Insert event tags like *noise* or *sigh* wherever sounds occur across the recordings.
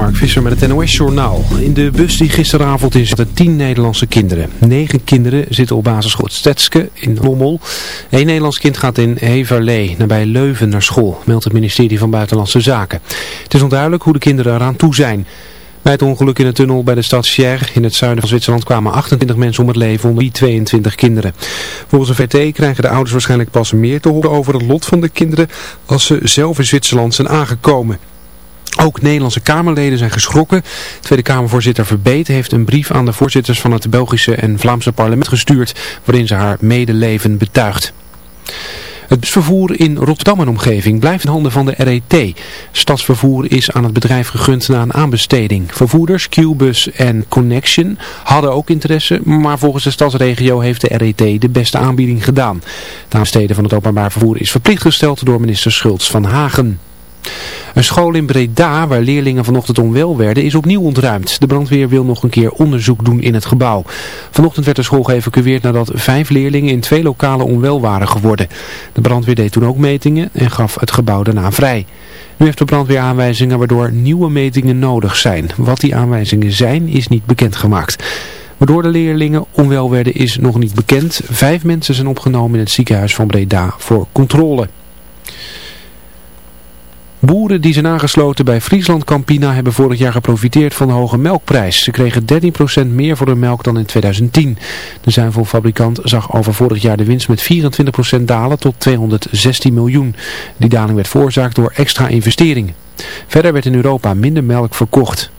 Mark Visser met het NOS Journaal. In de bus die gisteravond in zaten tien Nederlandse kinderen. Negen kinderen zitten op basisschool Stetske in Lommel. Eén Nederlands kind gaat in Heverlee, nabij Leuven, naar school, meldt het ministerie van Buitenlandse Zaken. Het is onduidelijk hoe de kinderen eraan toe zijn. Bij het ongeluk in de tunnel bij de stad Sierre in het zuiden van Zwitserland kwamen 28 mensen om het leven, onder die 22 kinderen. Volgens een VT krijgen de ouders waarschijnlijk pas meer te horen over het lot van de kinderen als ze zelf in Zwitserland zijn aangekomen. Ook Nederlandse Kamerleden zijn geschrokken. Tweede Kamervoorzitter Verbeet heeft een brief aan de voorzitters van het Belgische en Vlaamse parlement gestuurd, waarin ze haar medeleven betuigt. Het busvervoer in Rotterdam en omgeving blijft in handen van de RET. Stadsvervoer is aan het bedrijf gegund na een aanbesteding. Vervoerders, Qbus en Connection hadden ook interesse, maar volgens de stadsregio heeft de RET de beste aanbieding gedaan. Het aanbesteden van het openbaar vervoer is verplicht gesteld door minister Schultz van Hagen. Een school in Breda, waar leerlingen vanochtend onwel werden, is opnieuw ontruimd. De brandweer wil nog een keer onderzoek doen in het gebouw. Vanochtend werd de school geëvacueerd nadat vijf leerlingen in twee lokalen onwel waren geworden. De brandweer deed toen ook metingen en gaf het gebouw daarna vrij. Nu heeft de brandweer aanwijzingen waardoor nieuwe metingen nodig zijn. Wat die aanwijzingen zijn, is niet bekendgemaakt. Waardoor de leerlingen onwel werden is nog niet bekend. Vijf mensen zijn opgenomen in het ziekenhuis van Breda voor controle. Boeren die zijn aangesloten bij Friesland Campina hebben vorig jaar geprofiteerd van de hoge melkprijs. Ze kregen 13% meer voor hun melk dan in 2010. De zuivelfabrikant zag over vorig jaar de winst met 24% dalen tot 216 miljoen. Die daling werd veroorzaakt door extra investeringen. Verder werd in Europa minder melk verkocht.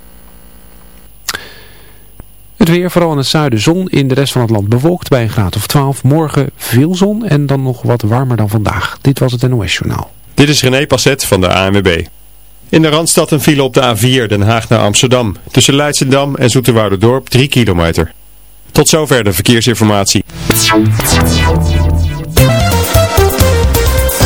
Het weer, vooral in het zuiden zon, in de rest van het land bewolkt bij een graad of 12. Morgen veel zon en dan nog wat warmer dan vandaag. Dit was het NOS Journaal. Dit is René Passet van de ANWB. In de Randstad een file op de A4 Den Haag naar Amsterdam. Tussen Leidsendam en Dorp 3 kilometer. Tot zover de verkeersinformatie.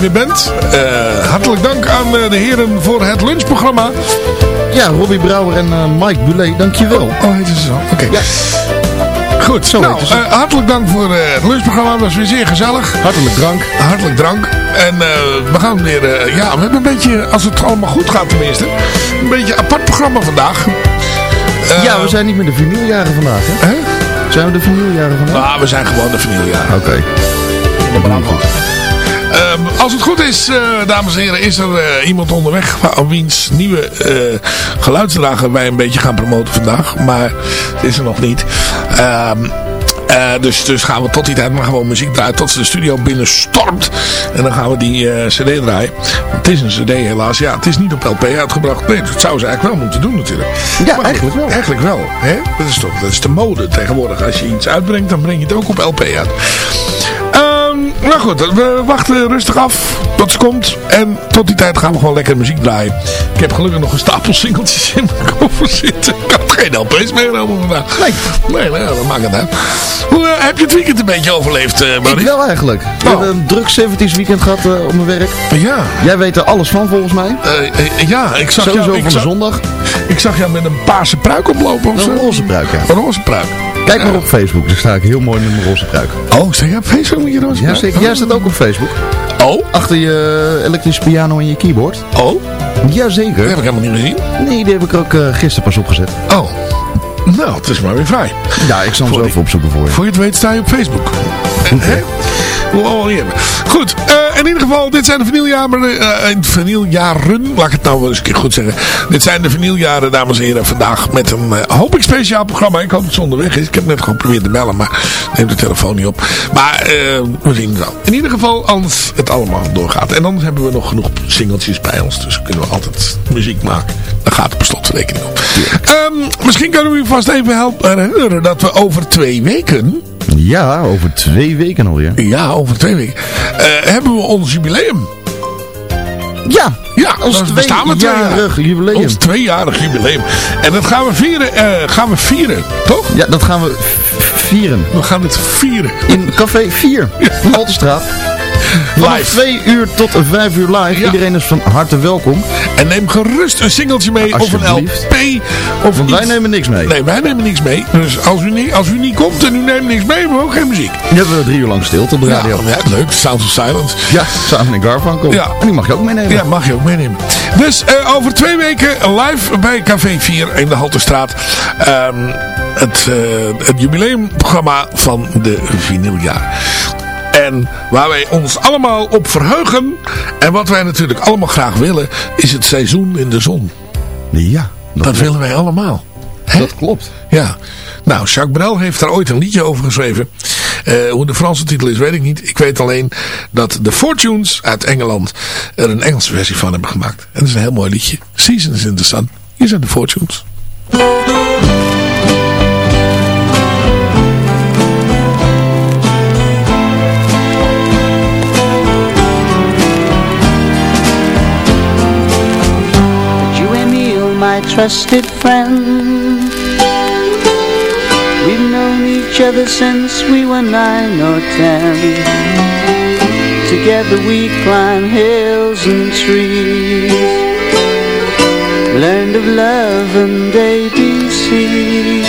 Weer bent. Uh, hartelijk dank aan uh, de heren voor het lunchprogramma. Ja, Robbie Brouwer en uh, Mike Bulet, dankjewel. Oh, oh heet ze zo? Oké. Ja. Goed, zo nou, hartelijk dank voor het lunchprogramma. Het was weer zeer gezellig. Hartelijk drank. Hartelijk drank. En we gaan weer, ja, we hebben een beetje, als het allemaal goed gaat tenminste, een beetje een apart programma vandaag. ja, we zijn niet meer de vinyljaren vandaag, hè? Zijn we de vinyljaren vandaag? Nou, we zijn gewoon de vinyljaren. Oké. Okay. Ehm, als het goed is, eh, dames en heren, is er eh, iemand onderweg wiens nieuwe uh, geluidsdrager wij een beetje gaan promoten vandaag. Maar het is er nog niet. Ehm dus, dus gaan we tot die tijd maar gewoon muziek draaien tot ze de studio binnen stormt. En dan gaan we die cd draaien. Het is een cd helaas. Ja, het is niet op LP uitgebracht. Nee, dat zou ze eigenlijk wel moeten doen natuurlijk. Ja, maar eigenlijk wel. Eigenlijk wel. Hè? Dat is toch dat is de mode tegenwoordig. Als je iets uitbrengt, dan breng je het ook op LP uit. Nou goed, we wachten rustig af tot ze komt. En tot die tijd gaan we gewoon lekker muziek draaien. Ik heb gelukkig nog een stapel singeltjes in mijn koffer zitten. Ik had geen LP's meegenomen vandaag. Nee. Nee, nee dat maakt het uit. Hoe uh, heb je het weekend een beetje overleefd, uh, Ik wel eigenlijk. We hebben een druk 70s weekend gehad uh, op mijn werk. Ja. Jij weet er alles van volgens mij. ja, ik zag Sowieso jou, van zag, de zondag. Ik zag jou met een paarse pruik oplopen of. Een roze pruik, ja. Een roze pruik. Kijk maar op Facebook, daar sta ik heel mooi met mijn roze pruik. Oh, sta je op Facebook met je roze pruik? Ja, zeker. Jij staat ook op Facebook. Oh? Achter je elektrische piano en je keyboard. Oh? Jazeker. Dat heb ik helemaal niet gezien. Nee, die heb ik ook uh, gisteren pas opgezet. Oh. Nou, het is maar weer vrij. Ja, ik zal hem zo even opzoeken voor je. Voor je het weet sta je op Facebook. Allemaal niet hebben. Goed, uh, in ieder geval, dit zijn de vinyljaren, uh, vinyljaren, laat ik het nou wel eens een keer goed zeggen. Dit zijn de vinyljaren, dames en heren, vandaag met een, uh, hoop ik, speciaal programma. Ik hoop dat het onderweg is. Ik heb net geprobeerd te bellen, maar neem de telefoon niet op. Maar we zien het wel. In ieder geval, als het allemaal doorgaat. En dan hebben we nog genoeg singeltjes bij ons, dus kunnen we altijd muziek maken. Dan gaat het per slot rekening op. Um, misschien kunnen we u vast even helpen herinneren dat we over twee weken... Ja, over twee weken alweer. Ja, over twee weken. Uh, hebben we ons jubileum. Ja, ja ons tweejarig jubileum. Ons tweejarig jubileum. En dat gaan we vieren, uh, gaan we vieren, toch? Ja, dat gaan we vieren. We gaan het vieren. In café 4, *laughs* ja. Altenstraat. Vanaf 2 uur tot 5 uur live. Ja. Iedereen is van harte welkom. En neem gerust een singeltje mee of een LP. Of Want iets. wij nemen niks mee. Nee, wij nemen niks mee. Dus als u niet, als u niet komt en u neemt niks mee, hebben we ook geen muziek. Dan hebben we drie uur lang stilte op de radio. Ja, ja leuk. Sounds of Silence. Ja, Simon en Garfunkel. Ja. En die mag je ook meenemen. Ja, mag je ook meenemen. Dus uh, over twee weken live bij Café 4 in de Halterstraat. Um, het, uh, het jubileumprogramma van de vinyljaar. En waar wij ons allemaal op verheugen. En wat wij natuurlijk allemaal graag willen. Is het seizoen in de zon. Ja. Dat, dat willen wij allemaal. He? Dat klopt. Ja. Nou, Jacques Brel heeft daar ooit een liedje over geschreven. Uh, hoe de Franse titel is, weet ik niet. Ik weet alleen dat de Fortunes uit Engeland er een Engelse versie van hebben gemaakt. En dat is een heel mooi liedje. Seasons in the Sun. Hier zijn de Fortunes. My trusted friend. We've known each other since we were nine or ten. Together we climb hills and trees. Learned of love and ABCs.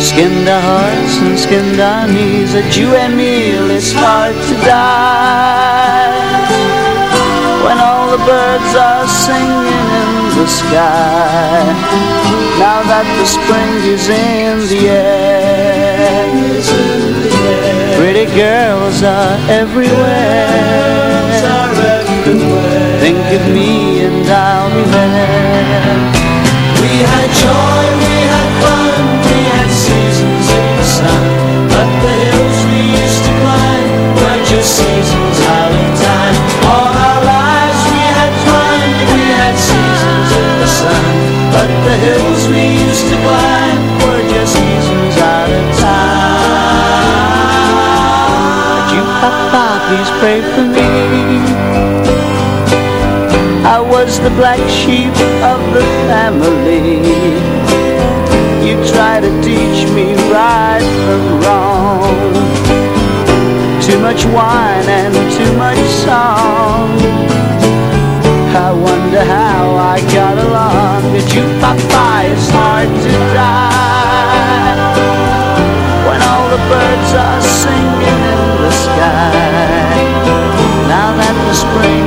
Skinned our hearts and skinned our knees. At you and me, it's hard to die. When all the birds are singing in the sky. Now that the spring is in the air. Pretty girls are everywhere. Think of me and I'll be there. We had joy, we had fun We had seasons in the sun. But the hills we used to climb Were just seasons out of time sun But the hills we used to climb Were just seasons out of time. Would you, Papa, please pray for me? I was the black sheep of the family. You try to teach me right from wrong. Too much wine and too much song I wonder how I got along. Did you, Papa, it's hard to die When all the birds are singing in the sky. Now that the spring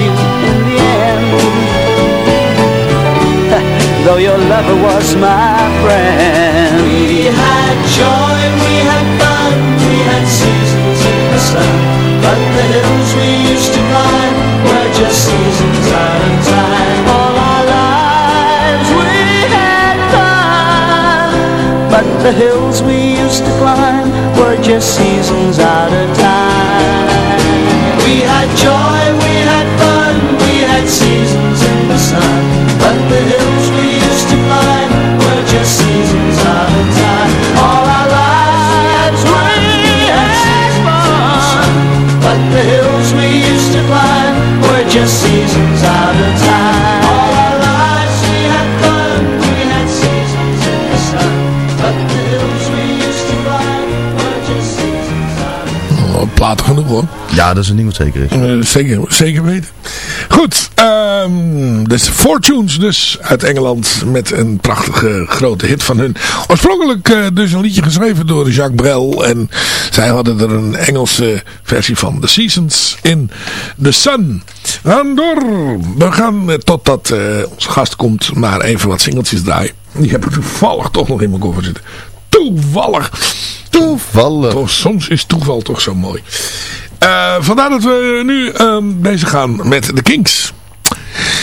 Though your lover was my friend. We had joy, we had fun, we had seasons in the sun. But the hills we used to climb were just seasons out of time. All our lives we had fun. But the hills we used to climb were just seasons out of time. We had joy, Ja, dat is een ding wat zeker is. Eh, zeker, zeker weten. Goed, ehm dus Fortunes dus uit Engeland met een prachtige grote hit van hun. Oorspronkelijk eh, dus een liedje geschreven door Jacques Brel en zij hadden er een Engelse versie van The Seasons in The Sun. We gaan door. We gaan eh, totdat onze gast komt maar even wat singeltjes draaien. Die heb ik toevallig toch nog in mijn koffer zitten. Toevallig. Toevallig. Toch, soms is toeval toch zo mooi. Eh, vandaar dat we nu ehm, bezig gaan met de Kings.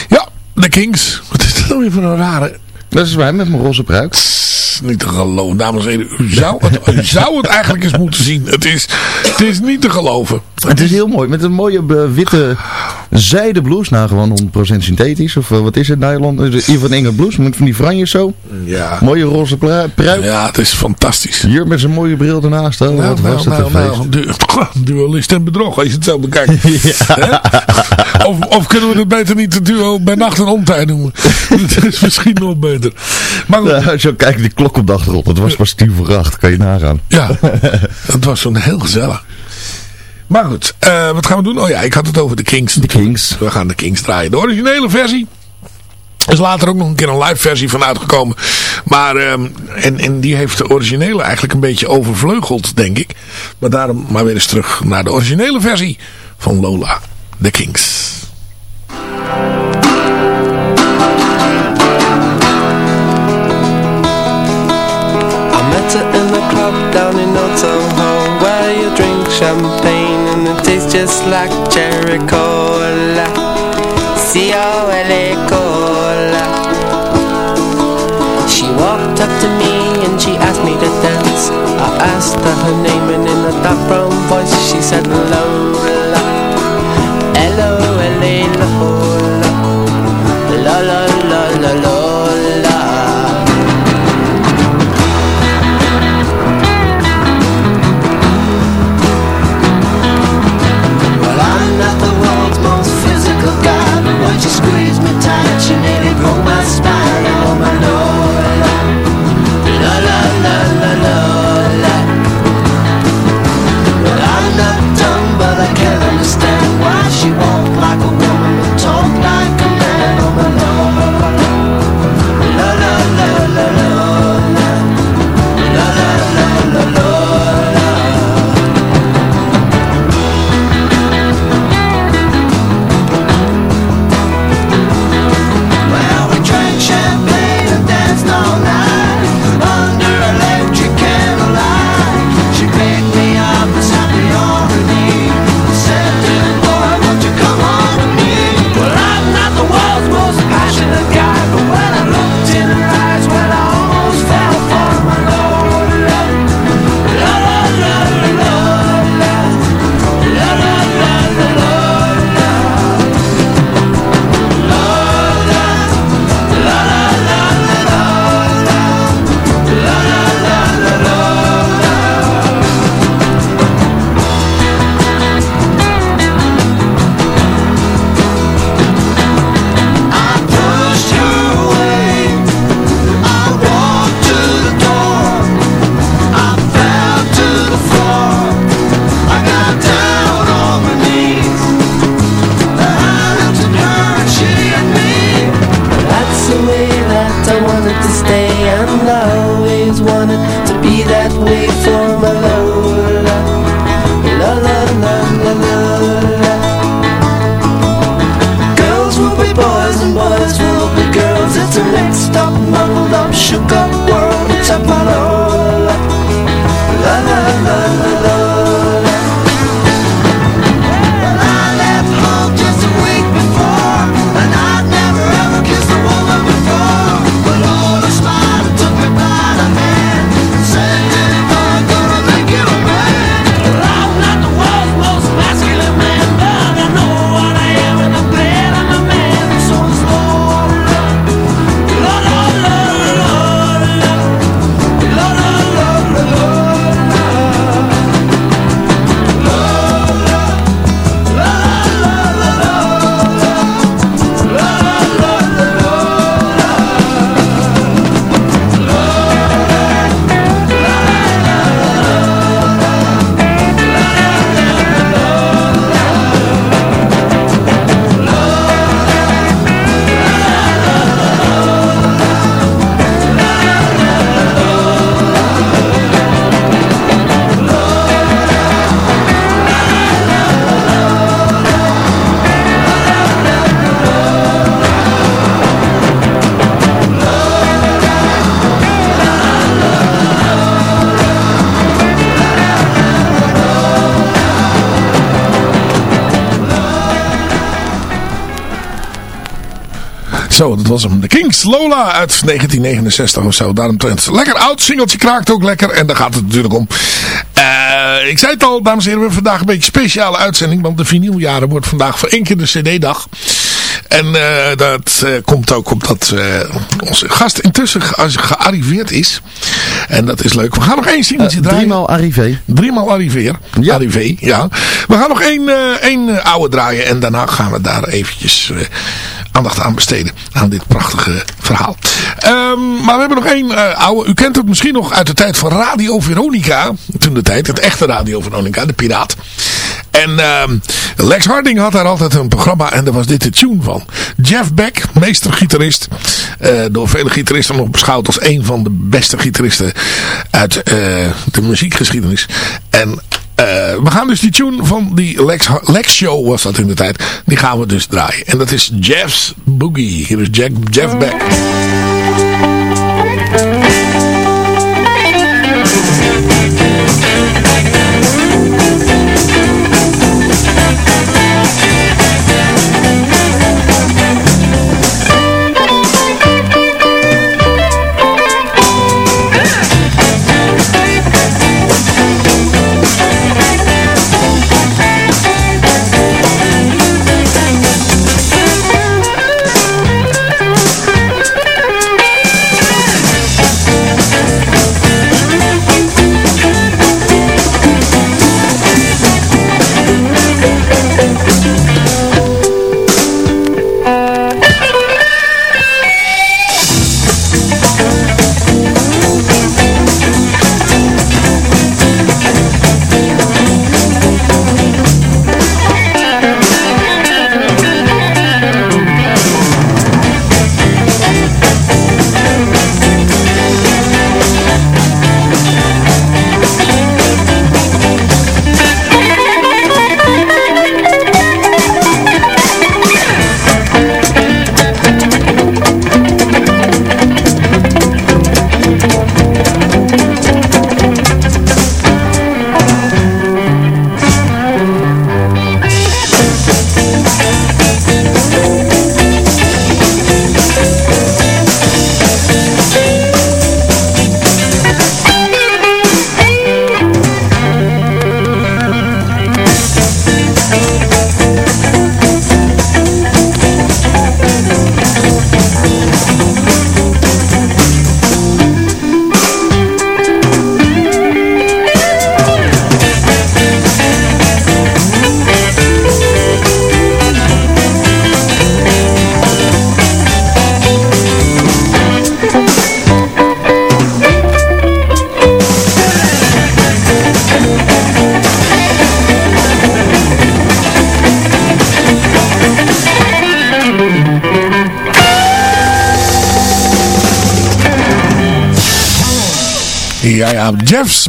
Ja, de Kings. Wat is dat nou weer voor een rare... Dat is wij met mijn roze pruik. Is niet te geloven. Dames en heren, u zou het, u zou het eigenlijk eens moeten zien. Het is, het is niet te geloven. Het is heel mooi. Met een mooie eh, witte zijde blouse. Nou, gewoon 100% synthetisch. Of eh, wat is het, nylon? Uh, Ivan Engel blouse. Met van die franjes zo. Ja. Mooie roze pru- pruik. Ja, het is fantastisch. Hier met zijn mooie bril ernaast. Oh, Nou, wat was nou, dat nou, nou, du *laughs* dualist en bedrog, als je het zo bekijkt. *laughs* Hè? Of, of kunnen we het beter niet de duo bij nacht en ontij noemen? *laughs* Dat is misschien nog beter. Maar goed, Ja, je kijkt, die klok op de achtergrond. Het was pas tien voor acht. Kan je nagaan. ja, *laughs* het was zo'n heel gezellig. Maar goed, eh, wat gaan we doen? Oh ja, ik had het over de Kings. De Kings. We gaan de Kings draaien. De originele versie. Er is later ook nog een keer een live versie van uitgekomen. Maar, ehm, en, en die heeft de originele eigenlijk een beetje overvleugeld, denk ik. Maar daarom maar weer eens terug naar de originele versie van Lola, de Kings. Just like cherry cola C-O-L-A cola. She walked up to me and she asked me to dance. I asked her her name and in a dark brown voice she said Lola. L-O-L-A Lola Zo, dat was hem. De Kings Lola uit 1969 of zo. Daaromtrent. Lekker oud singeltje kraakt ook lekker. En daar gaat het natuurlijk om. Eh, ik zei het al, dames en heren. We hebben vandaag een beetje een speciale uitzending. Want de vinyljaren wordt vandaag voor één keer de cd-dag. En eh, dat eh, komt ook omdat eh, onze gast intussen ge gearriveerd is. En dat is leuk. We gaan nog één singeltje draaien. Driemaal arrivé. Driemaal arriveer. Ja. Arrivé, ja. We gaan nog één, één oude draaien. En daarna gaan we daar eventjes aandacht aan besteden. Aan dit prachtige verhaal. Ehm, maar we hebben nog één eh, oude. U kent het misschien nog uit de tijd van Radio Veronica. Toen de tijd. Het echte Radio Veronica. De Piraat. En ehm, Lex Harding had daar altijd een programma. En daar was dit de tune van. Jeff Beck, meestergitarist. eh door vele gitaristen nog beschouwd als een van de beste gitaristen uit eh, de muziekgeschiedenis. En we gaan dus die tune van die Lex, Lex Show was dat in de tijd. Die gaan we dus draaien. En dat is Jeff's Boogie. Hier is Jack, Jeff Beck.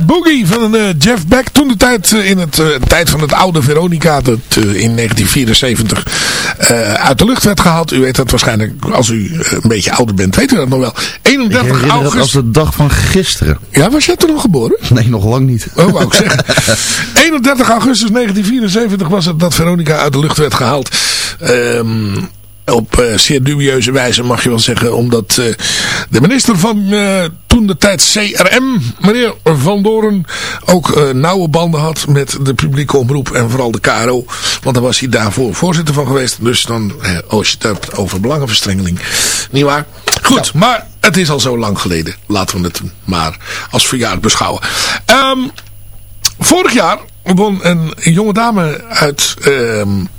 Boogie van uh, Jeff Beck. Toen de tijd uh, in het uh, tijd van het oude Veronica. Dat in 1974 uit de lucht werd gehaald. U weet dat waarschijnlijk als u een beetje ouder bent. Weet u dat nog wel. 31 Ik augustus. als de dag van gisteren. Ja, was jij toen nog geboren? Nee, nog lang niet. Oh, wou ik zeggen. *laughs* 31 augustus 1974 was het dat Veronica uit de lucht werd gehaald. Um, op uh, zeer dubieuze wijze mag je wel zeggen. Omdat uh, de minister van uh, toen de tijd CRM, meneer Van Doren, ook nauwe banden had met de publieke omroep en vooral de KRO. Want daar was hij daarvoor voorzitter van geweest. Dus dan, als je het hebt over belangenverstrengeling. Niet waar? Goed, ja. maar het is al zo lang geleden. Laten we het maar als verjaard beschouwen. Um, vorig jaar won een jonge dame uit... Um,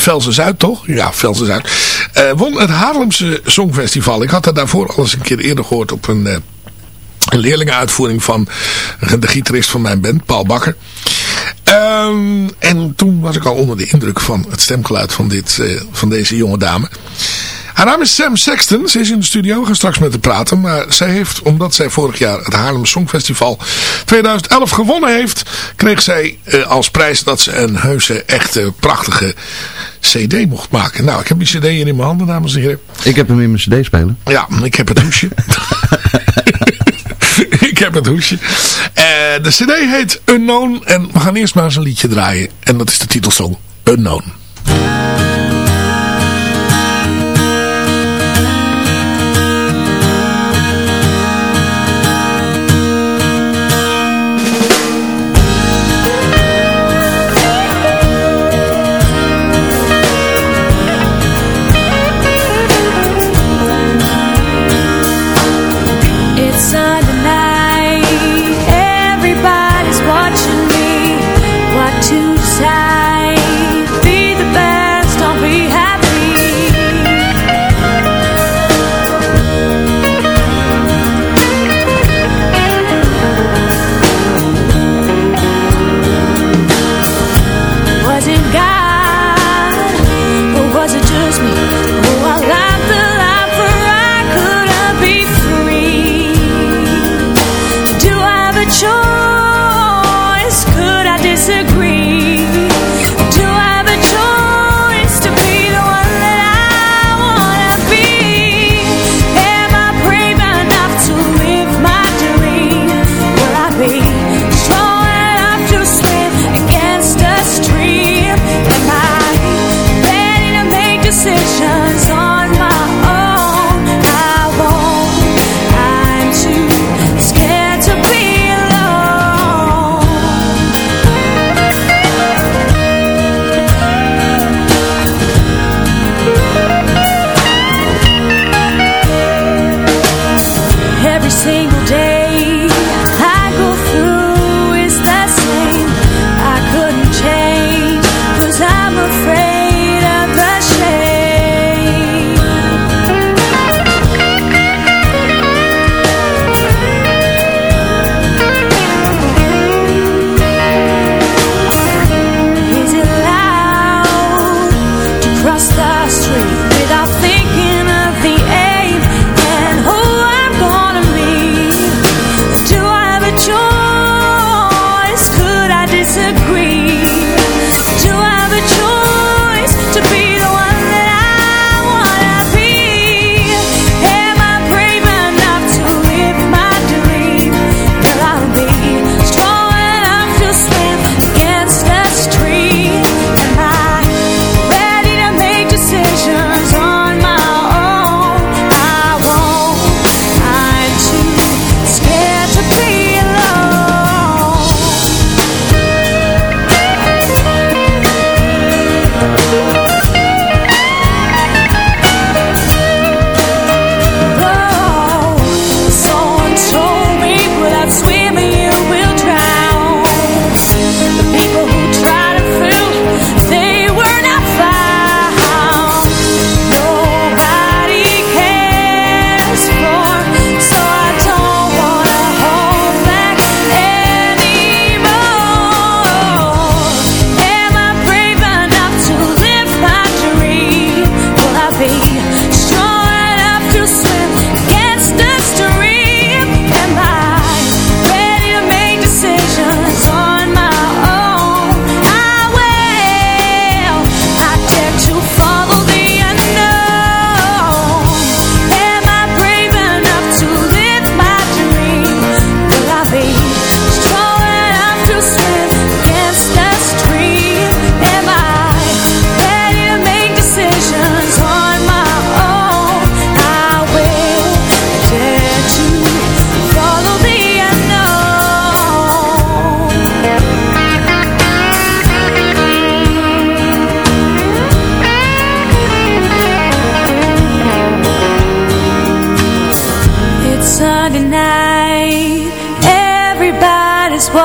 Velsen Zuid toch? Ja, Velsen Zuid. Uh, won het Haarlemse Songfestival. Ik had dat daarvoor al eens een keer eerder gehoord op een, uh, een leerlingenuitvoering van de gitarist van mijn band, Paul Bakker. Um, en toen was ik al onder de indruk van het stemgeluid van, dit, uh, van deze jonge dame. Haar naam is Sam Sexton. Ze is in de studio. We gaan straks met haar praten. Maar zij heeft, omdat zij vorig jaar het Haarlem Songfestival 2011 gewonnen heeft, kreeg zij uh, als prijs dat ze een heuse, echte, prachtige cd mocht maken. Nou, ik heb die cd hier in mijn handen, dames en heren. Ik heb hem in mijn cd-speler. Ja, ik heb het hoesje. *laughs* ik heb het hoesje. Uh, de cd heet Unknown. En we gaan eerst maar eens een liedje draaien. En dat is de titelsong Unknown.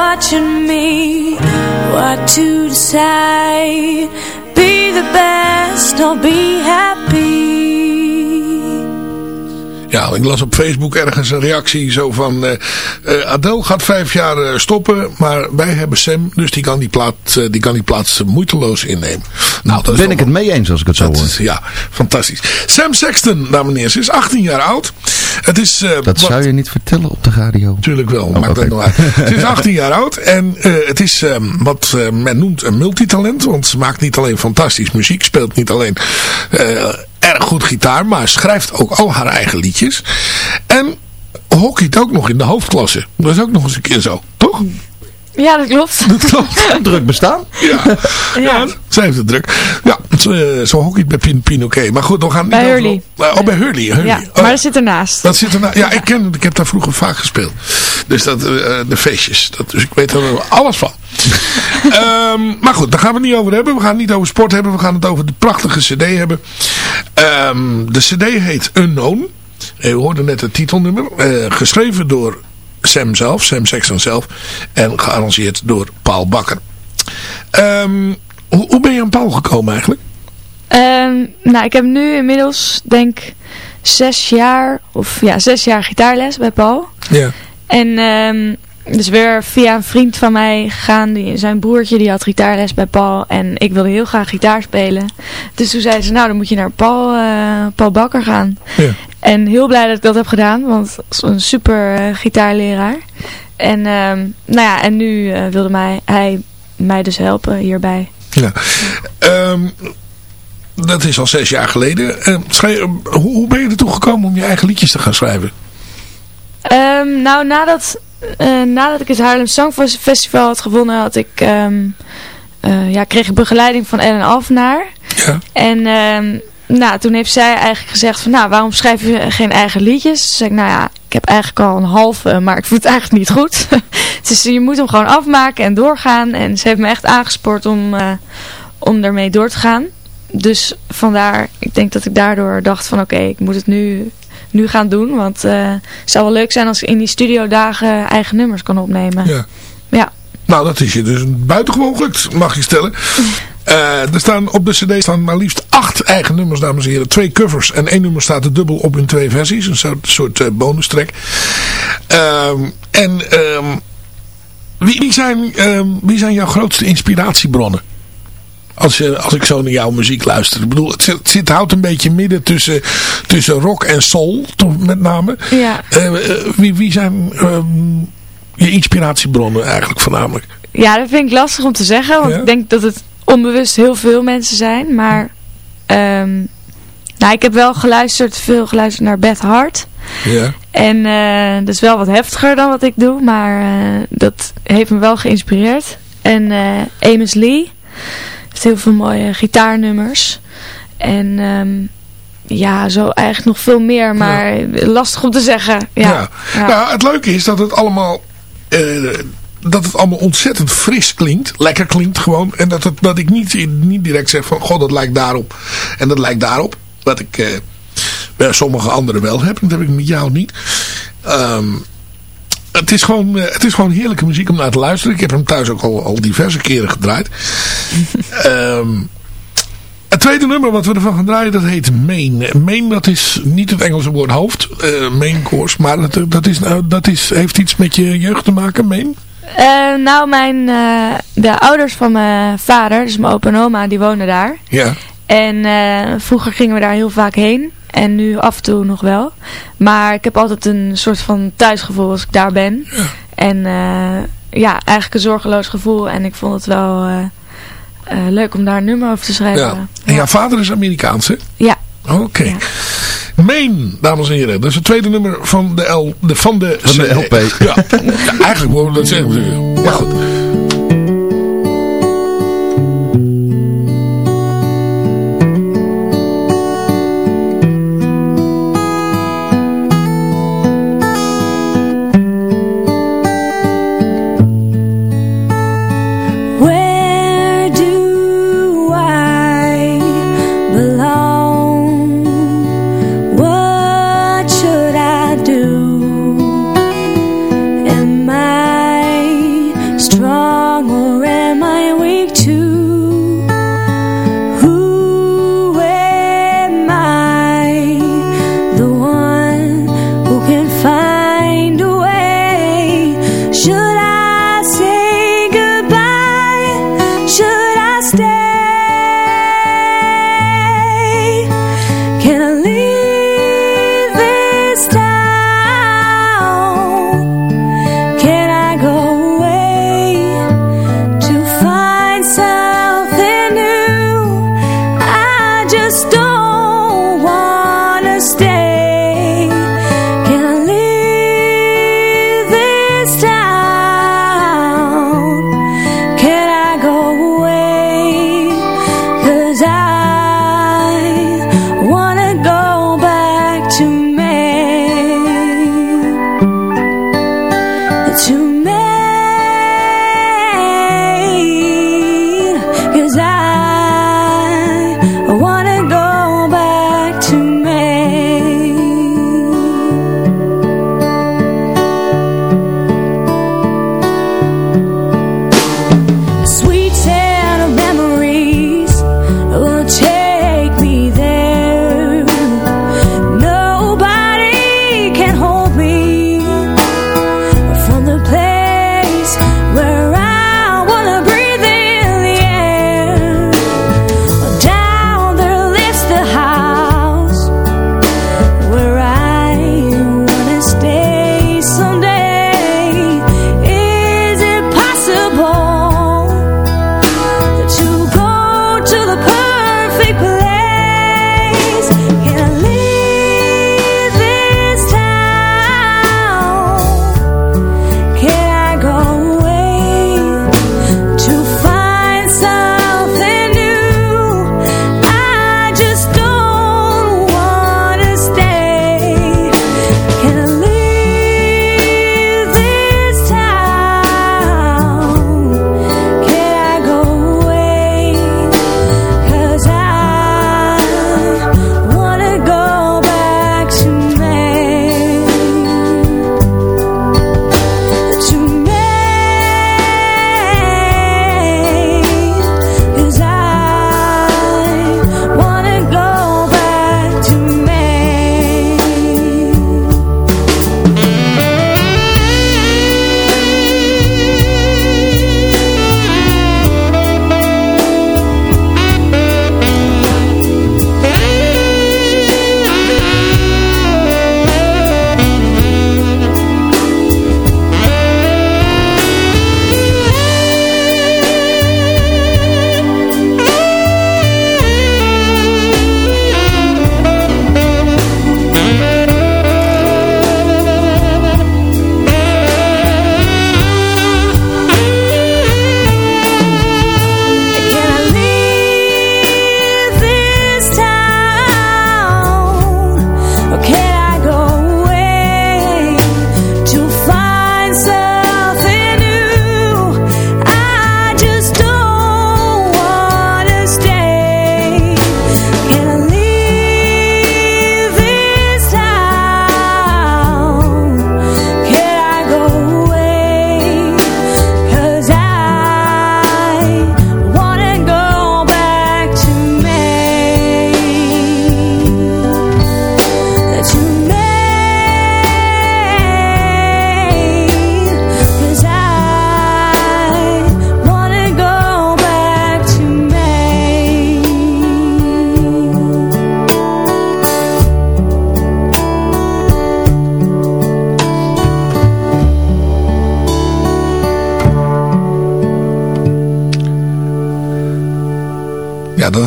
Watching me. What to decide? Be the best or be happy Ja, ik las op Facebook ergens een reactie zo van... Uh, Adele gaat vijf jaar uh, stoppen, maar wij hebben Sam, dus die kan die, plaat, die, kan die plaats moeiteloos innemen. Nou, dat ben ik het mee eens als ik het zo hoor. Ja, fantastisch. Sam Sexton, dames en heren, ze is 18 jaar oud. Het is, dat wat... zou je niet vertellen op de radio. Tuurlijk wel, oh, maakt okay. dat uit. Ze is *laughs* 18 jaar oud en het is um, wat men noemt een multitalent. Want ze maakt niet alleen fantastisch muziek, speelt niet alleen erg goed gitaar, maar schrijft ook al haar eigen liedjes. En hockeyt ook nog in de hoofdklasse. Dat is ook nog eens een keer zo, toch? Ja, dat klopt. Dat klopt. druk bestaan. Ja, ja. ja zij heeft het druk. Ja, zo, zo hockeyt bij Pin. Maar goed, we gaan bij Hurley. oh, bij Hurley. Hurley. Ja, oh. maar dat zit ernaast. Dat zit ernaast. Ja, ik, ken, ik heb daar vroeger vaak gespeeld. Dus dat, uh, de feestjes. Dat, dus ik weet er alles van. um, *laughs* maar goed, daar gaan we het niet over hebben. We gaan het niet over sport hebben. We gaan het over de prachtige cd hebben. Um, de cd heet Unknown. We hoorden net het titelnummer. Uh, geschreven door Sam zelf, Sam Sexton zelf. En gearrangeerd door Paul Bakker. Um, hoe, hoe, ben je aan Paul gekomen eigenlijk? Um, nou, ik heb nu inmiddels, denk zes jaar, of ja, zes jaar gitaarles bij Paul. Ja. En um, dus weer via een vriend van mij gegaan, die, zijn broertje die had gitaarles bij Paul. En ik wilde heel graag gitaar spelen. Dus toen zei ze, nou dan moet je naar Paul, uh, Paul Bakker gaan. Ja. En heel blij dat ik dat heb gedaan, want een super uh, gitaarleraar. En, um, nou ja, en nu uh, wilde mij, hij mij dus helpen hierbij. Ja. Um, dat is al zes jaar geleden. Uh, schrijf, hoe, hoe ben je ertoe gekomen om je eigen liedjes te gaan schrijven? Um, nou, nadat, uh, nadat ik het Haarlem Songfestival had gewonnen, had ik, um, uh, ja, kreeg ik begeleiding van Ellen Alvenaar. Ja. En um, nou, toen heeft zij eigenlijk gezegd van, nou, waarom schrijf je geen eigen liedjes? Toen zei ik, nou ja, ik heb eigenlijk al een halve, maar ik voel het eigenlijk niet goed. *laughs* dus je moet hem gewoon afmaken en doorgaan. En ze heeft me echt aangespoord om, uh, om ermee door te gaan. Dus vandaar, ik denk dat ik daardoor dacht van, oké, okay, ik moet het nu, nu gaan doen. Want uh, het zou wel leuk zijn als ik in die studiodagen eigen nummers kan opnemen. Ja. Ja. Nou, dat is je dus buitengewoon gelukt, mag je stellen. Uh, *laughs* er staan op de cd staan maar liefst acht eigen nummers, dames en heren. Twee covers en één nummer staat er dubbel op in twee versies. Een soort, soort uh, bonus track. Um, en um, wie, wie, zijn, um, wie zijn jouw grootste inspiratiebronnen? Als, je, als ik zo naar jouw muziek luister. Ik bedoel, het, zit, het zit, houdt een beetje midden tussen, tussen rock en soul, toch met name. Ja. Uh, wie, wie zijn je inspiratiebronnen eigenlijk voornamelijk? Ja, dat vind ik lastig om te zeggen. Want ja? ik denk dat het onbewust heel veel mensen zijn. Maar um, nou, ik heb wel geluisterd, veel geluisterd naar Beth Hart. Ja. En uh, dat is wel wat heftiger dan wat ik doe. Maar uh, dat heeft me wel geïnspireerd. En uh, Amos Lee. Heeft heel veel mooie gitaarnummers. En um, ja, zo eigenlijk nog veel meer. Maar ja. lastig om te zeggen. Ja. Ja. ja. Nou, het leuke is dat het allemaal dat het allemaal ontzettend fris klinkt. Lekker klinkt gewoon. En dat, het, dat ik niet, niet direct zeg van, god dat lijkt daarop. En dat lijkt daarop. Wat ik eh, bij sommige anderen wel heb. Dat heb ik met jou niet. Um, het is, gewoon, het is gewoon heerlijke muziek om naar te luisteren. Ik heb hem thuis ook al, al diverse keren gedraaid. um, *laughs* het tweede nummer wat we ervan gaan draaien, dat heet Main. Main, dat is niet het Engelse woord hoofd. Uh, main course. Maar dat, dat, is, dat is, heeft iets met je jeugd te maken, Main? Uh, nou, mijn, uh, de ouders van mijn vader, dus mijn opa en oma, die wonen daar. Ja. En vroeger gingen we daar heel vaak heen. En nu af en toe nog wel. Maar ik heb altijd een soort van thuisgevoel als ik daar ben. Ja. En ja, eigenlijk een zorgeloos gevoel. En ik vond het wel leuk om daar een nummer over te schrijven. Ja. En ja. jouw vader is Amerikaans, hè? Ja. Oké. Okay. Ja. Main, dames en heren. Dat is het tweede nummer van de, L, de, van de, van de LP. Ja, ja eigenlijk moeten we dat zeggen. Maar goed. just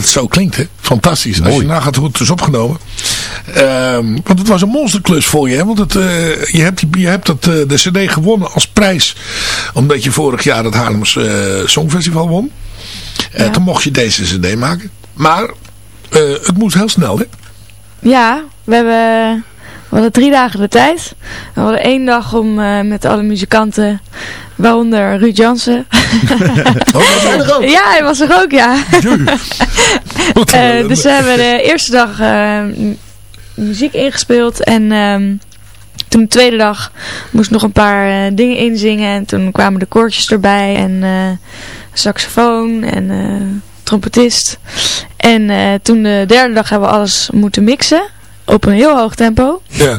het zo klinkt. Hè? Fantastisch. Als je nagaat hoe het is opgenomen. Ehm, want het was een monsterklus voor je. Hè? Want het, eh, je hebt, die- je hebt dat, eh, de cd gewonnen als prijs. Omdat je vorig jaar het Haarlems eh, Songfestival won. Eh, toen mocht je deze cd maken. Maar eh, het moest heel snel. Hè? Ja, we hebben... We hadden drie dagen de tijd. We hadden één dag om eh, met alle muzikanten, waaronder Ruud Jansen. *laughs* Ja, hij was er ook, ja. *laughs* Eh, dus we hebben de eerste dag eh, muziek ingespeeld en ehm, toen de tweede dag moest ik nog een paar eh, dingen inzingen en toen kwamen de koortjes erbij en eh, saxofoon en eh, trompetist. En eh, toen de derde dag hebben we alles moeten mixen op een heel hoog tempo. Ja.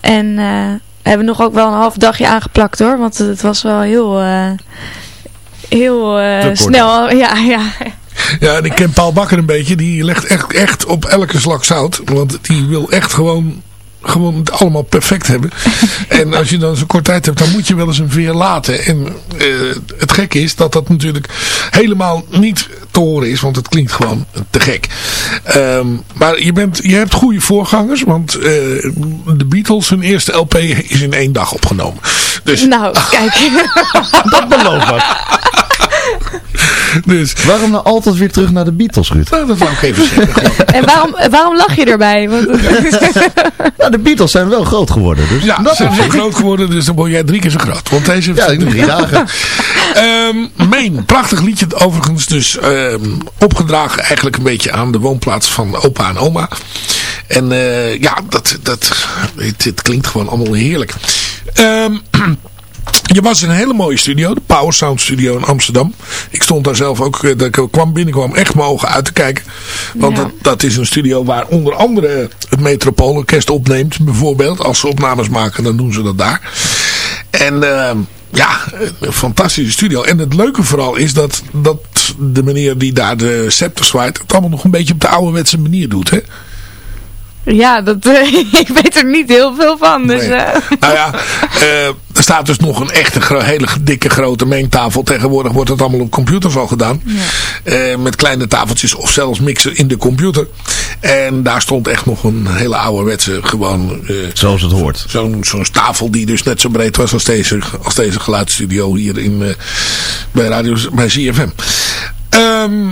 En eh, hebben we nog ook wel een half dagje aangeplakt hoor, want het was wel heel, eh, heel eh, snel. Ja, ja. Ja, en ik ken Paul Bakker een beetje. Die legt echt, echt op elke slag zout. Want die wil echt gewoon, gewoon het allemaal perfect hebben. *laughs* en als je dan zo'n kort tijd hebt, dan moet je wel eens een veer laten. En eh, het gekke is dat dat natuurlijk helemaal niet te horen is. Want het klinkt gewoon te gek. Ehm, maar je, bent, je hebt goede voorgangers. Want eh, de Beatles, hun eerste LP is in één dag opgenomen. Dus, Nou, kijk. *laughs* Dat belooft wat. Dus, Waarom nou altijd weer terug naar de Beatles, Ruud? nou, dat wou ik even zeggen. *laughs* En waarom, waarom lach je erbij? Want, *laughs* Nou, de Beatles zijn wel groot geworden. Dus Ja, dat ze zijn zo groot geworden, dus dan word jij drie keer zo groot. Want deze heeft Ja, in drie dagen. *laughs* Ehm Main, prachtig liedje overigens. Dus ehm, opgedragen eigenlijk een beetje aan de woonplaats van opa en oma. En eh, ja, dat, dat, het, het klinkt gewoon allemaal heerlijk. Ehm, *clears throat* je was in een hele mooie studio, de Power Sound Studio in Amsterdam. Ik stond daar zelf ook, eh, dat ik kwam binnenkwam echt mijn ogen uit te kijken. Want Ja. dat, dat is een studio waar onder andere het Metropoolorkest opneemt. Bijvoorbeeld, als ze opnames maken, dan doen ze dat daar. En ehm, ja, een fantastische studio. En het leuke vooral is dat, dat de meneer die daar de scepter zwaait... het allemaal nog een beetje op de ouderwetse manier doet, hè? ja, dat, *laughs* ik weet er niet heel veel van. Dus, Nee. eh, Nou ja, *laughs* eh, er staat dus nog een echte hele dikke grote mengtafel. Tegenwoordig wordt het allemaal op computers al gedaan. Eh, met kleine tafeltjes of zelfs mixen in de computer. En daar stond echt nog een hele ouderwetse gewoon... eh, Zoals het hoort. Zo'n zo'n tafel die dus net zo breed was als deze, als deze geluidsstudio hier in, eh, bij, radio, bij CFM. Ehm,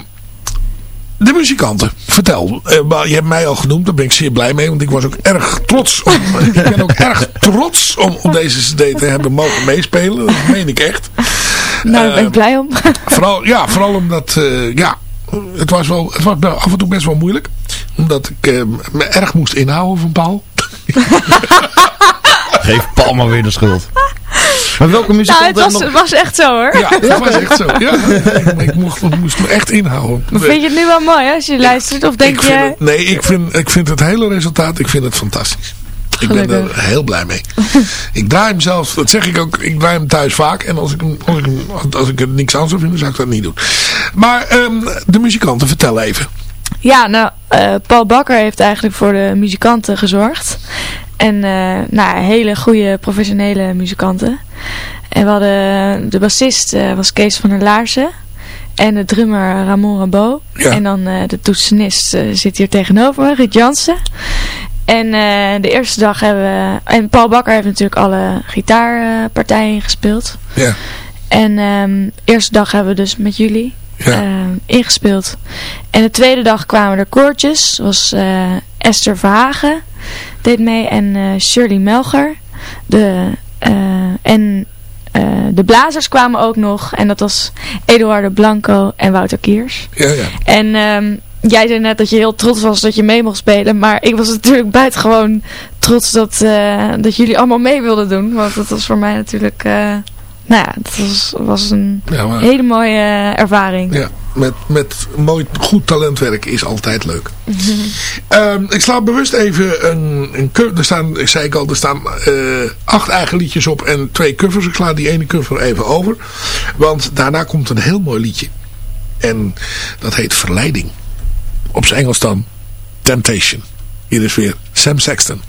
de muzikanten, vertel. Eh, maar je hebt mij al genoemd, daar ben ik zeer blij mee. Want ik was ook erg trots. Om, *laughs* ik ben ook erg trots om, om deze cd te hebben mogen meespelen. Dat meen ik echt. nou, daar ben ik Eh, blij om. *laughs* Vooral, ja, vooral omdat, eh, ja, het was, wel, het was af en toe best wel moeilijk. Omdat ik eh, me erg moest inhouden van Paul. Geef Paul maar weer de schuld. Maar welke Nou, muzikant het was, nog... het was echt zo hoor. Ja, dat was echt zo. Ja, ik, *laughs* ik mocht, ik moest me echt inhouden. Vind je het nu wel mooi hè, als je luistert? Of denk ik vind je... het, nee, ik vind, ik vind het hele resultaat, ik vind het fantastisch. Ik ben er heel blij mee. ik draai hem zelf, dat zeg ik ook, ik draai hem thuis vaak. En als ik, als ik, als ik er niks aan zou vinden, zou ik dat niet doen. Maar ehm, de muzikanten, vertel even. Ja, nou, eh, Paul Bakker heeft eigenlijk voor de muzikanten gezorgd. En eh, nou, hele goede professionele muzikanten. En we hadden, de bassist eh, was Kees van der Laarzen. En de drummer Ramon Rabot. Ja. En dan eh, de toetsenist eh, zit hier tegenover me, Ruud Jansen. En eh, de eerste dag hebben we... En Paul Bakker heeft natuurlijk alle gitaarpartijen gespeeld. Ja. En ehm, de eerste dag hebben we dus met jullie Ja. ehm, ingespeeld. En de tweede dag kwamen er koortjes. was eh, Esther Verhagen deed mee en eh, Shirley Melger. De, eh, en eh, de blazers kwamen ook nog. En dat was Eduardo Blanco en Wouter Kiers. Ja, ja. En ehm, jij zei net dat je heel trots was dat je mee mocht spelen. Maar ik was natuurlijk buitengewoon trots dat, dat jullie allemaal mee wilden doen. Want dat was voor mij natuurlijk... nou ja, het was, was een Ja, maar- hele mooie ervaring. Ja, met, met mooi, goed talentwerk is altijd leuk. Ehm, ik sla bewust even een, een cover. Er staan, ik zei ik al, er staan eh, acht eigen liedjes op en twee covers. Ik sla die ene cover even over. Want daarna komt een heel mooi liedje. En dat heet Verleiding. Op zijn Engels dan Temptation. Hier is weer Sam Sexton.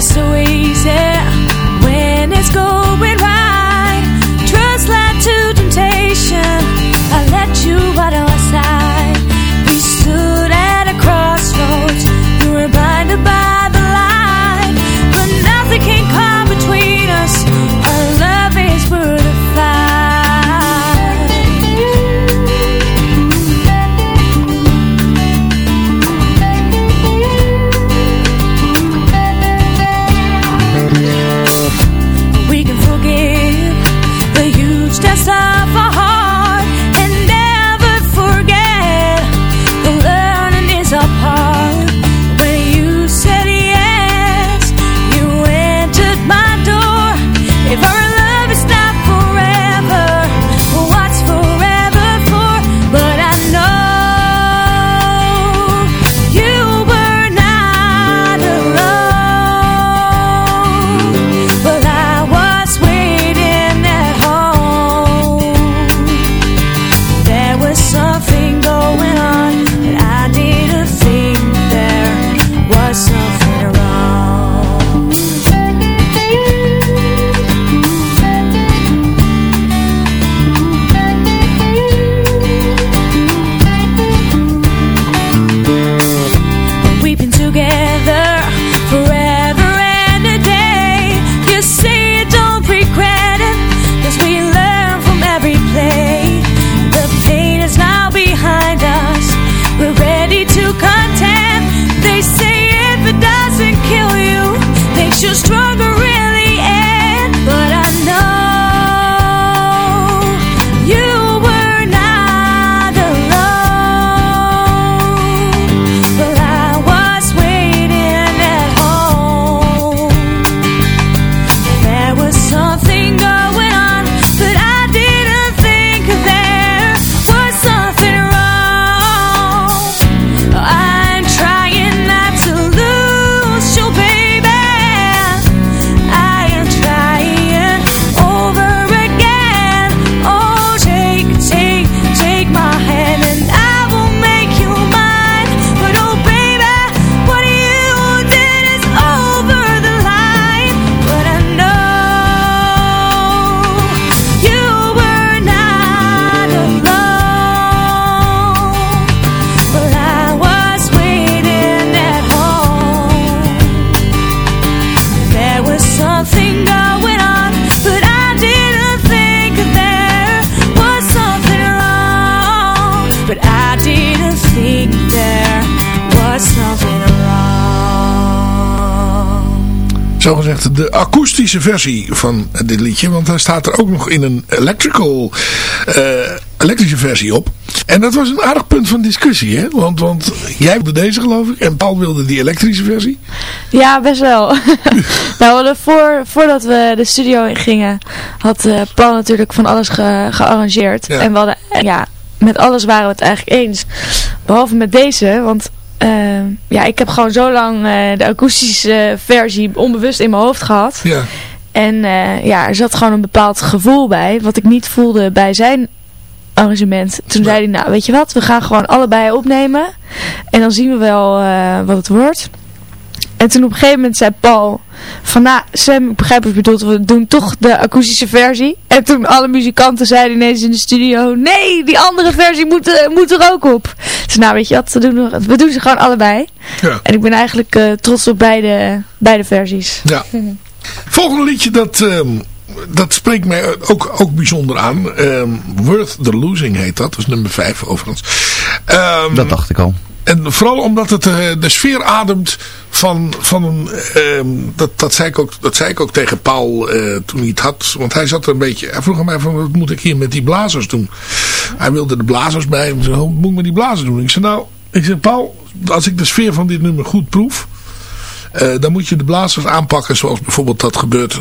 so easy. Zogezegd de akoestische versie van dit liedje. Want hij staat er ook nog in een electrical, eh, elektrische versie op. En dat was een aardig punt van discussie. Hè? Want, want jij wilde deze geloof ik en Paul wilde die elektrische versie. Ja, best wel. *laughs* nou, we voor, voordat we de studio in gingen, had uh, Paul natuurlijk van alles ge, gearrangeerd. En we hadden, ja, met alles waren we het eigenlijk eens. Behalve met deze, want uh, ja, ik heb gewoon zo lang uh, de akoestische versie onbewust in mijn hoofd gehad. Ja. En uh, ja, er zat gewoon een bepaald gevoel bij, wat ik niet voelde bij zijn arrangement. Toen zei hij, nou weet je wat, we gaan gewoon allebei opnemen. En dan zien we wel wat het wordt. En toen op een gegeven moment zei Paul van nou Sam, ik begrijp wat je bedoelt, we doen toch de akoestische versie. En toen alle muzikanten zeiden ineens in de studio, nee, die andere versie moet, moet er ook op. Dus nou weet je wat, we doen, we doen ze gewoon allebei. Ja. En ik ben eigenlijk uh, trots op beide, beide versies. Ja. Volgende liedje, dat, um, dat spreekt mij ook, ook bijzonder aan. Um, Worth the Losing heet dat, dat is nummer 5 overigens. Um, dat dacht ik al. En vooral omdat het uh, de sfeer ademt van, van een... Uh, dat, dat, zei ik ook, dat zei ik ook tegen Paul uh, toen hij het had. Want hij zat er een beetje... Hij vroeg aan mij van wat moet ik hier met die blazers doen? Hij wilde de blazers bij hem. Zei, wat moet ik met die blazers doen? Ik zei nou... Ik zei Paul, als ik de sfeer van dit nummer goed proef... Uh, dan moet je de blazers aanpakken zoals bijvoorbeeld dat gebeurt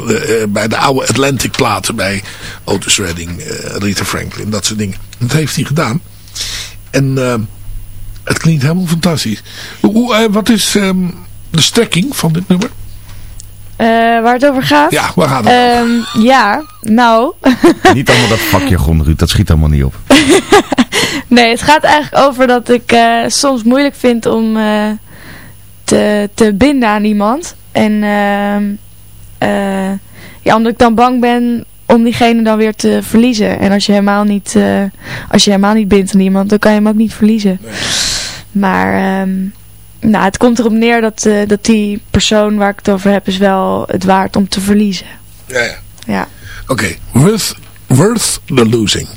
bij de oude Atlantic platen bij Otis Redding, Rita Franklin, dat soort dingen. Dat heeft hij gedaan. En het klinkt helemaal fantastisch. Hoe, wat is um, de strekking van dit nummer? waar het over gaat? Ja, waar gaat het um, over? Ja, nou... *laughs* niet allemaal dat vakjargon, Ruud, dat schiet allemaal niet op. *laughs* nee, het gaat eigenlijk over dat ik soms moeilijk vind om te, te binden aan iemand. En uh, ja, omdat ik dan bang ben om diegene dan weer te verliezen. En als je helemaal niet, uh, als je helemaal niet bindt aan iemand, dan kan je hem ook niet verliezen. Nee. Maar um, nou, het komt erop neer dat, uh, dat die persoon waar ik het over heb, is wel het waard om te verliezen. Ja, ja. ja. Oké, okay. worth, worth the losing.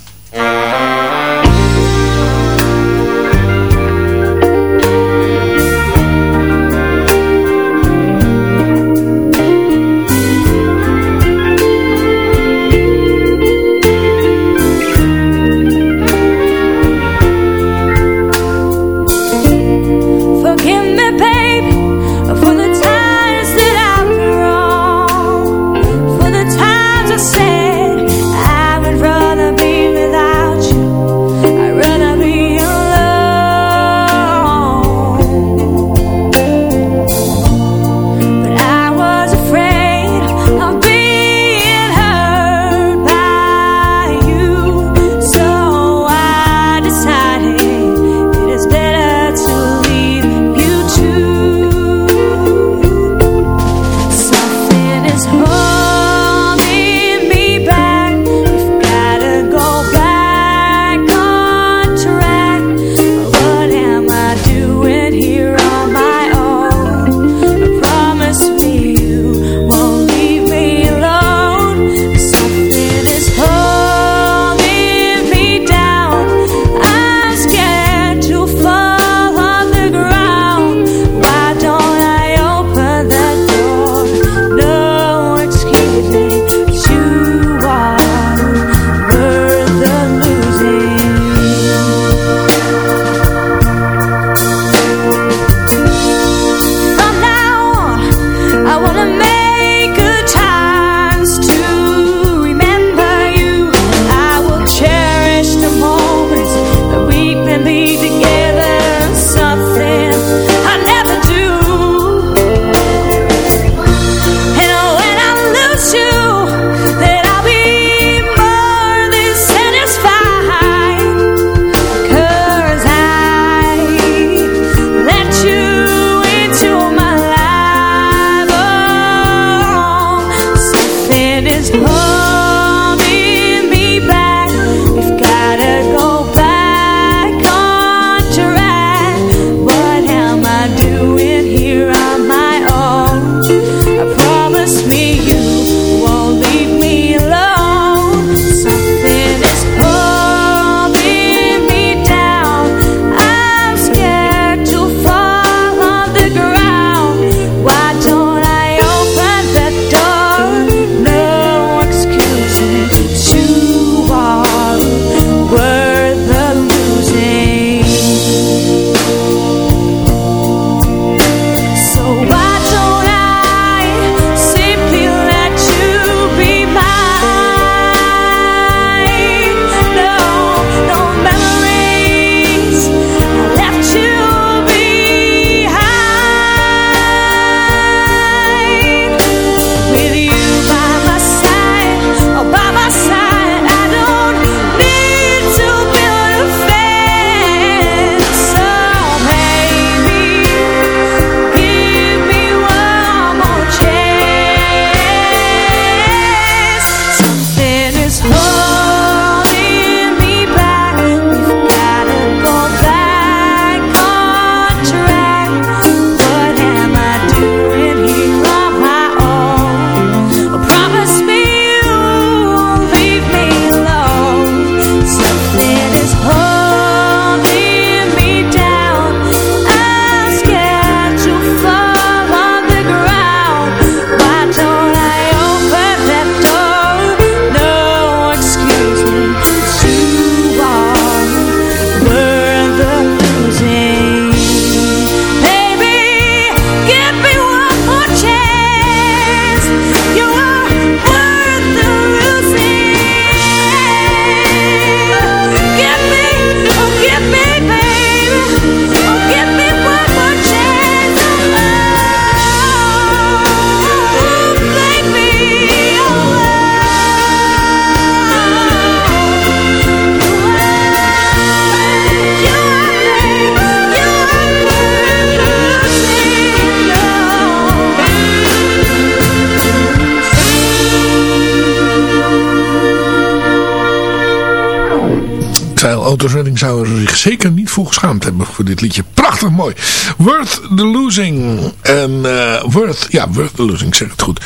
Autoswedding zouden ze zich zeker niet voor geschaamd hebben voor dit liedje. Prachtig mooi. Worth the Losing. En uh, Worth, ja, Worth the Losing, zeg het goed.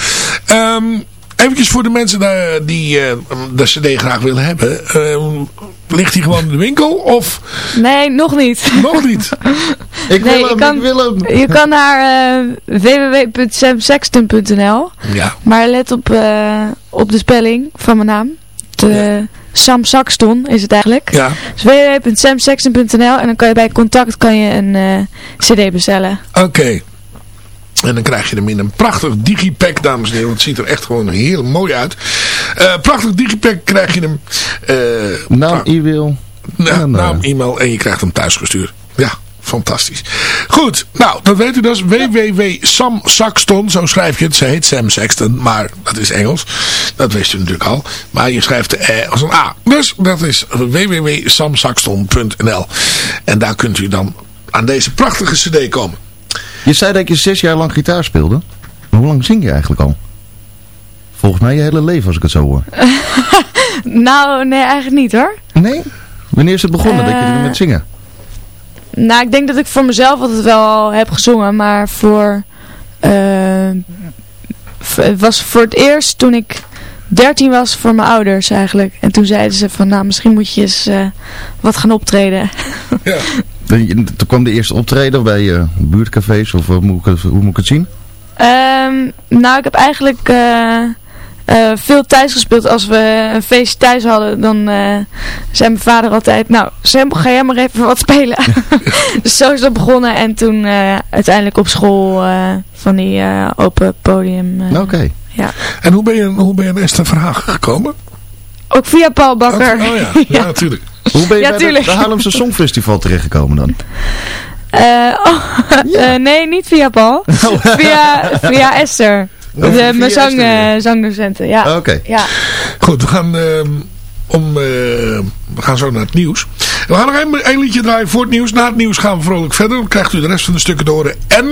Um, Even voor de mensen die uh, de cd graag willen hebben. Uh, ligt die gewoon in de winkel? Of... Nee, nog niet. Nog niet? ik, nee, wil hem, kan, ik wil hem. Je kan naar uh, www.samsexton.nl Ja. Maar let op, op de spelling van mijn naam. De, ja. Sam Saxton is het eigenlijk. Ja. Dus en dan kan je bij contact kan je een cd bestellen. Oké. Okay. En dan krijg je hem in een prachtig digipack, dames en heren. Want het ziet er echt gewoon heel mooi uit. Uh, prachtig digipack krijg je hem. Uh, naam, e-mail. Na, naam, e-mail en je krijgt hem thuisgestuurd. Ja, fantastisch. Goed, nou, dat weet u dus. www.samsaxton, zo schrijf je het. Ze heet Sam Sexton, maar dat is Engels. Dat wist u natuurlijk al. Maar je schrijft de E als een A. Dus dat is www.samsaxton.nl En daar kunt u dan aan deze prachtige cd komen. Je zei dat je zes jaar lang gitaar speelde. Maar hoe lang zing je eigenlijk al? Volgens mij je hele leven als ik het zo hoor. *laughs* nou, nee, eigenlijk niet hoor. Nee? Wanneer is het begonnen uh, dat je met zingen? Nou, ik denk dat ik voor mezelf altijd wel al heb gezongen. Maar voor... Uh, het was voor het eerst toen ik 13 was voor mijn ouders eigenlijk. En toen zeiden ze van, nou misschien moet je eens uh, wat gaan optreden. *laughs* Ja. Toen kwam de eerste optreden bij uh, buurtcafés of hoe moet, ik het, hoe moet ik het zien? Um, nou, ik heb eigenlijk uh, uh, veel thuis gespeeld. Als we een feestje thuis hadden, dan zei mijn vader altijd... Nou, Sam, ga jij maar even wat spelen. *laughs* dus zo is dat begonnen. En toen uiteindelijk op school van die open podium. Oké. Okay. Ja. En hoe ben je, hoe ben je aan Esther Verhagen gekomen? Ook via Paul Bakker. Oh, oh *laughs* ja. ja, ja, natuurlijk. Hoe ben je Ja, bij de, tuurlijk. de Haarlemse *laughs* Songfestival terechtgekomen dan? Eh, oh, eh, nee, niet via Paul. via, via Esther. De, mijn zang, eh, zangdocenten. Ja. Oké. ja. Goed, we gaan, ehm, om, eh, we gaan zo naar het nieuws. We gaan nog één liedje draaien voor het nieuws. Na het nieuws gaan we vrolijk verder. Dan krijgt u de rest van de stukken horen. En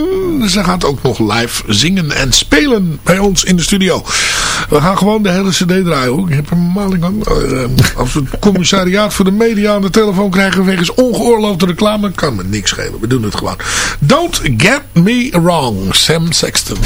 ze gaat ook nog live zingen en spelen bij ons in de studio. We gaan gewoon de hele cd draaien. Ik heb een maling aan. Eh, als we het commissariaat voor de media aan de telefoon krijgen wegens ongeoorloofde reclame, kan me niks schelen. We doen het gewoon. Don't get me wrong, Sam Sexton.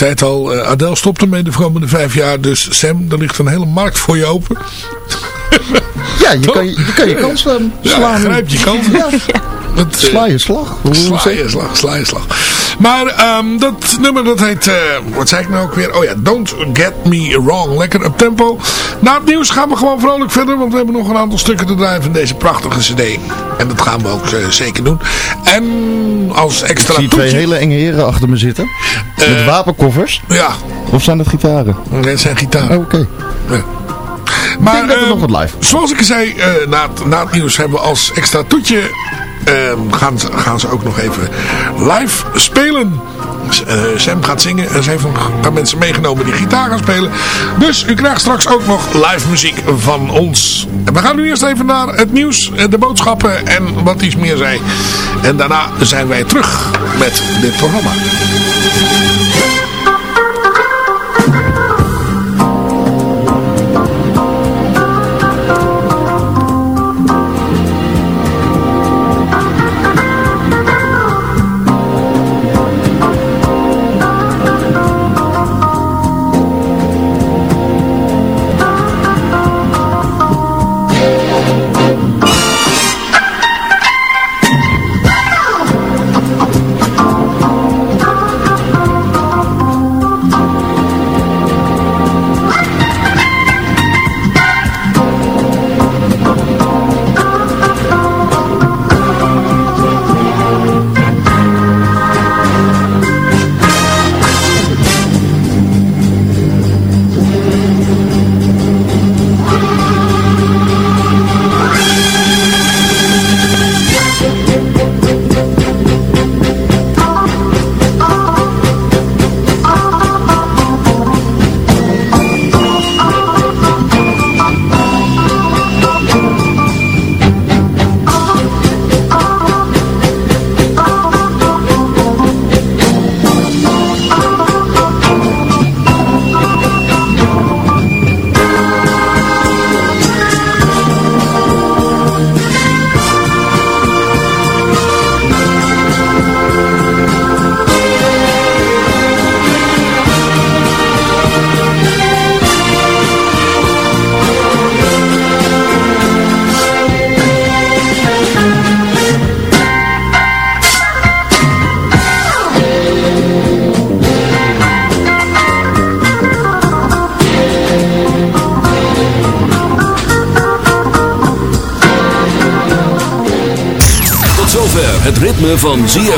Zei het al, eh, Adele stopt ermee de komende vijf jaar. Dus Sam, er ligt een hele markt voor je open. Ja, je kan je, je, kan je kans eh, Ja, slaan. grijp je kans. Ja. Dat, eh, Sla je slag. Sla je slag, sla je slag. Maar ehm, dat nummer dat heet, eh, wat zei ik nou ook weer? Oh ja, Don't Get Me Wrong. Lekker op tempo. Na het nieuws gaan we gewoon vrolijk verder, want we hebben nog een aantal stukken te draaien van deze prachtige cd. En dat gaan we ook eh, zeker doen. En als Ik extra zie twee toetje- hele enge heren achter me zitten. Met Eh, wapenkoffers. Ja, Of zijn dat gitaren? dat zijn gitaar. Oh, Oké. Maar denk dat het ehm, nog wat live zoals ik zei, na, het, na het nieuws hebben we als extra toetje... ehm, gaan, gaan ze ook nog even live spelen. Eh, Sam gaat zingen en ze heeft een paar mensen meegenomen die gitaar gaan spelen. Dus u krijgt straks ook nog live muziek van ons. En we gaan nu eerst even naar het nieuws, eh, de boodschappen en wat iets meer zei. En daarna zijn wij terug met dit programma.